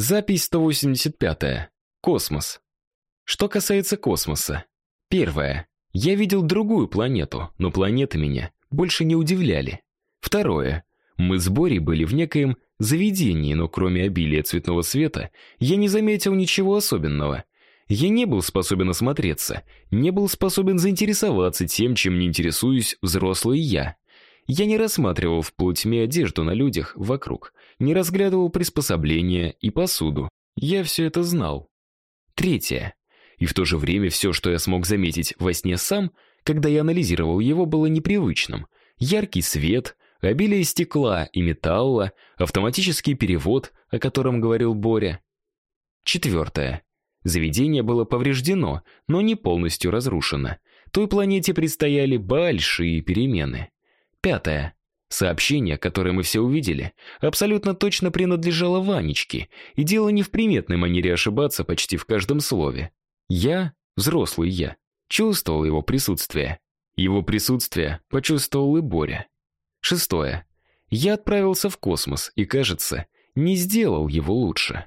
Запись 185. Космос. Что касается космоса. Первое. Я видел другую планету, но планеты меня больше не удивляли. Второе. Мы с Борей были в некоем заведении, но кроме обилия цветного света, я не заметил ничего особенного. Я не был способен осмотреться, не был способен заинтересоваться тем, чем не интересуюсь взрослый я. Я не рассматривал в полутьме одежду на людях вокруг, не разглядывал приспособления и посуду. Я все это знал. Третье. И в то же время все, что я смог заметить во сне сам, когда я анализировал его, было непривычным. Яркий свет, обилие стекла и металла, автоматический перевод, о котором говорил Боря. Четвертое. Заведение было повреждено, но не полностью разрушено. Той планете предстояли большие перемены. Пятое. Сообщение, которое мы все увидели, абсолютно точно принадлежало Ванечке, и дело не в приметной манере ошибаться почти в каждом слове. Я, взрослый я, чувствовал его присутствие. Его присутствие почувствовал и Боря. Шестое. Я отправился в космос и, кажется, не сделал его лучше.